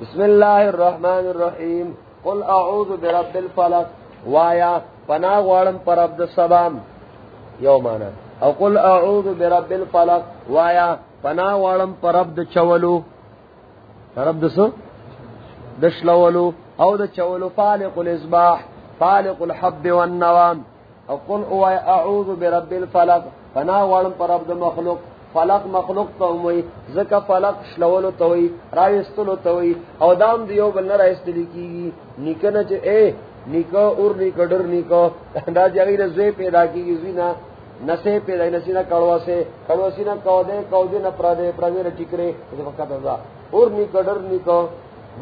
بسم اللہ الرحمن الرحیم. قل اعوذ برب الفلق. وایا، پناہ وارم پر عبد السبام یومانا. او قل اعوذ برب الفلق. وایا، پناہ وارم پر عبد چولو. پر عبد سو دشلولو او د چولو فالق الاسباح فالق الحب والنوام. او قل اعوذ برب الفلق. پناہ وارم پر عبد مخلوق. فلق مخلوق تو ہوئی زکا فلق شلولو تو ہوئی رائستلو تو ہوئی او دام دیو بلنا رائستلی کی گی نیکا نا اے نیکا اور نیکا در نیکا دا جاگی نا زوی پیدا کی گی زوی نسے پیدا نسی نا کڑوا سے کڑوا سی نا کو دے کو دے نا پرادے پرادے نا ٹکرے اور نیکا در نیکا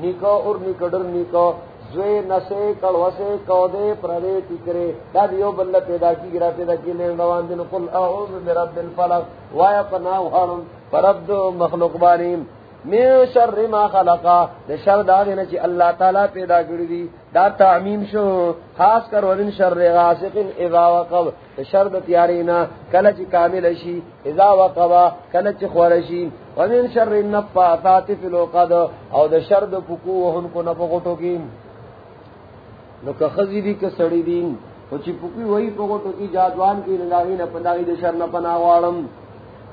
نیکا اور نیکا در نیکا زوی نسے کڑوسے کودے، پردے، ٹکرے دا دیو بلہ پیدا کی، گرا پیدا کی، لین روان دن، قل اعوذ برب الفلق وایا پناہ وارم پرد مخلوق باریم. من شر ما خلقا دا شر دا دینا چی اللہ تعالی پیدا کری دی، دا تعمیم شو، خاص کر ومن شر غاسق اذا وقب دا شر دا تیارینا کلچ کامل شی، اذا وقبا کل کلچ خورشی ومن شر نفا نفاثات فی الوقد او دا شر دا پکو وہن کو نفقٹو کی. نو که خزی دی که سڑی دین او چی پوکی وہی پوکو کی جادوان کی نگاہی نا پناہی دی شر نا پناہ وارم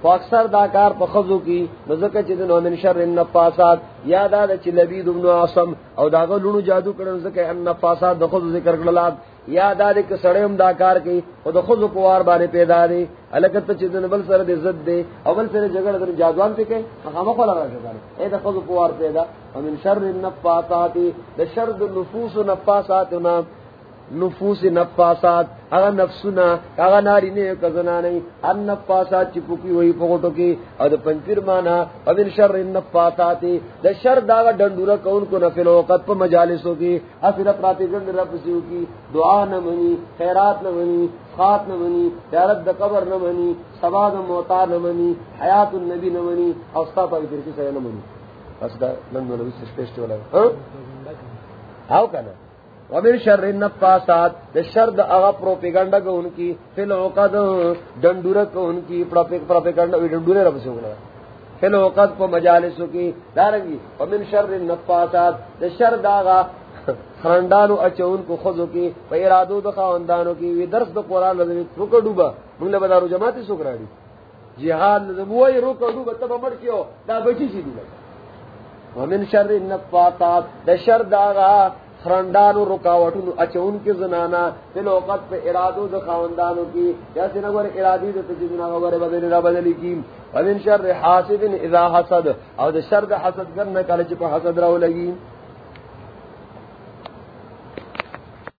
فو اکثر دا کار پا خزو کی نو چی دنو من شر ان نفاسات یا دا چی لبید ابن عاصم او داگا لونو جادو کرن زکا ان نفاسات دا خزو ذکر کرلات یا دا دے کہ سڑے دا کار کی او دا خزو پوار بانے پیدا دے علکت چی دن بل سر دے زد دے، او بل سر جگڑ در جادوان پہ کہیں مخامہ خوالا را شکانے اے دا خزو پوار پیدا۔ ومن شر النفاسات دا شر دا نفوس نفاسات نام۔ نفوس نفاسات اگر نفسنا اگر ناری نے کزنا نہیں ان نفاسات چپکی وہی پگوٹو کی اور دا پنچیر مانا ومن شر النفاسات دا شر داغا ڈنڈورا کون کو نفل وقت پا مجالسو کی اصر اپراتی گرد رب سیو کی دعا نمانی خیرات نمانی خات نمانی پیارت دا قبر نمانی سبا دا موتا نمانی حیات النبی نمانی اوستا پا بھی سے نمانی اس دا نندو نبی سے سپیشتی والا ہاں؟ آو کنا؟ ومن شر النفاسات د شر د اغا پروپیگنڈا کو ان کی فل اوقات ڈنڈور کو ان کی پروپیگنڈا وی ڈنڈورے رب سے ہونا فل اوقات کو مجالس کی دارنگی ومن شر النفاسات د شر د اغا خرندانو اچون کو خذو کی پیرادو د خواندانو کی وی درس د قران لذی تو کو ڈوبا من له بدارو جماعت سوکراڑی جہاد لزموی رو کو ڈوبا تب مر کیو دا بچی سی دی ومن شر النفاسات د شر د اغا خرندانو رکاوٹونو اچون کی زنانا، دل اوقت پہ ارادو دو خاندانو کی جیسے نگوار ارادی دو تجدنا گوار بدلی را بدلی کی۔ ومن شر حاسد اذا حسد، او دو شر حسد کرنے کالچ پہ حسد راو لگی۔